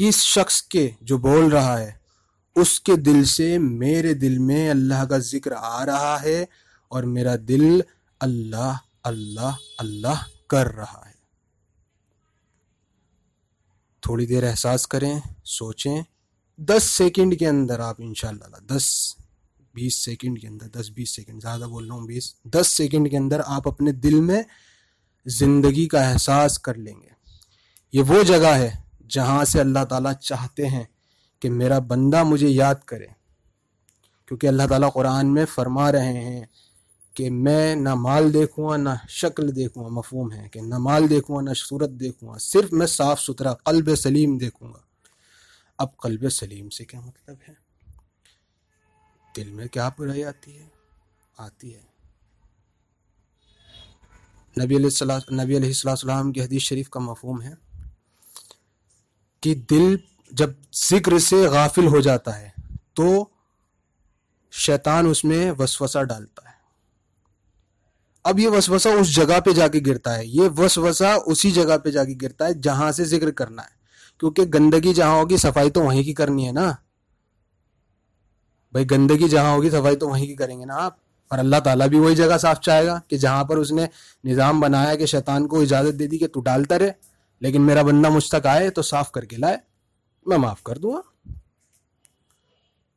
کس شخص کے جو بول رہا ہے، اس کے دل سے میرے دل میں اللہ کا ذکر آ رہا ہے اور میرا دل اللہ اللہ اللہ کر رہا ہے۔ تھوڑی دیر احساس کریں، سوچیں۔ دس سیکنڈ کے اندر آپ ان شاء اللہ دس، بیس سیکنڈ کے اندر، دس، بیس سیکنڈ، زیادہ بول رہا ہوں، بیس، دس سیکنڈ کے اندر آپ اپنے دل میں زندگی کا احساس کر لیں گے۔ یہ وہ جگہ ہے جہاں سے اللہ تعالیٰ چاہتے ہیں کہ میرا بندہ مجھے یاد کرے، کیونکہ اللہ تعالیٰ قرآن میں فرما رہے ہیں کہ میں نہ مال دیکھوں گا نہ شکل دیکھوں گا مفہوم ہے کہ نہ مال دیکھوں گا نہ صورت دیکھوں گا صرف میں صاف ستھرا قلب سلیم دیکھوں گا۔ اب قلب سلیم سے کیا مطلب ہے؟ دل میں کیا برائی آتی ہے؟ آتی ہے۔ نبی علیہ السلام، نبی علیہ السلام کی حدیث شریف کا مفہوم ہے کہ دل جب ذکر سے غافل ہو جاتا ہے تو شیطان اس میں وسوسہ ڈالتا ہے۔ اب یہ وسوسہ اس جگہ پہ جا کے گرتا ہے۔ یہ وسوسہ اسی جگہ پہ جا کے گرتا ہے جہاں سے ذکر کرنا ہے۔ کیونکہ گندگی جہاں ہوگی، صفائی تو وہیں کی کرنی ہے نا۔ بھائی، گندگی جہاں ہوگی، صفائی تو وہیں کی کریں گے نا آپ۔ اور اللہ تعالیٰ بھی وہی جگہ صاف چاہے گا کہ جہاں پر اس نے نظام بنایا کہ شیطان کو اجازت دے دی کہ تو ڈالتا رہے۔ لیکن میرا بندہ مجھ تک آئے تو صاف کر کے لائے، میں معاف کر دوں گا